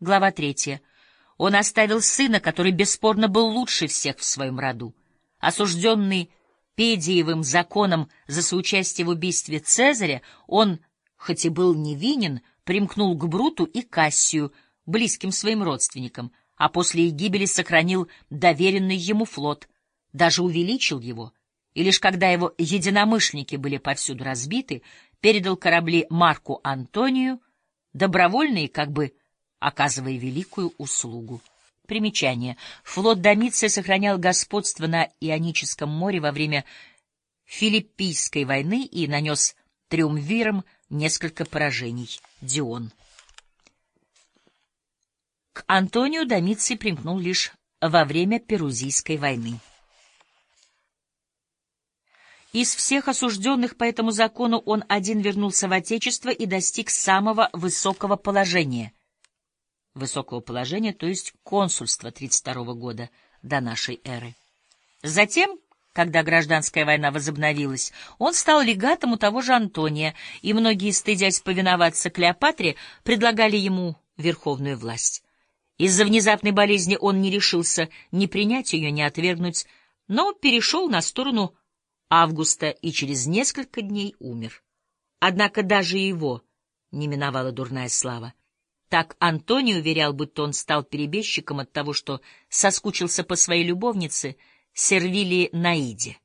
Глава третья. Он оставил сына, который бесспорно был лучше всех в своем роду. Осужденный Педиевым законом за соучастие в убийстве Цезаря, он, хоть и был невинен, примкнул к Бруту и Кассию, близким своим родственникам, а после их гибели сохранил доверенный ему флот, даже увеличил его, и лишь когда его единомышленники были повсюду разбиты, передал корабли Марку Антонию, добровольно и как бы оказывая великую услугу. Примечание. Флот Домиция сохранял господство на Ионическом море во время Филиппийской войны и нанес триумвирам несколько поражений. Дион. К Антонию Домиций примкнул лишь во время Перузийской войны. Из всех осужденных по этому закону он один вернулся в Отечество и достиг самого высокого положения — высокого положения, то есть консульства 32 года до нашей эры. Затем, когда гражданская война возобновилась, он стал легатом у того же Антония, и многие, стыдясь повиноваться Клеопатре, предлагали ему верховную власть. Из-за внезапной болезни он не решился ни принять ее, ни отвергнуть, но перешел на сторону Августа и через несколько дней умер. Однако даже его не миновала дурная слава. Так Антоний уверял, будто он стал перебежчиком от того, что соскучился по своей любовнице Сервилии Наиде.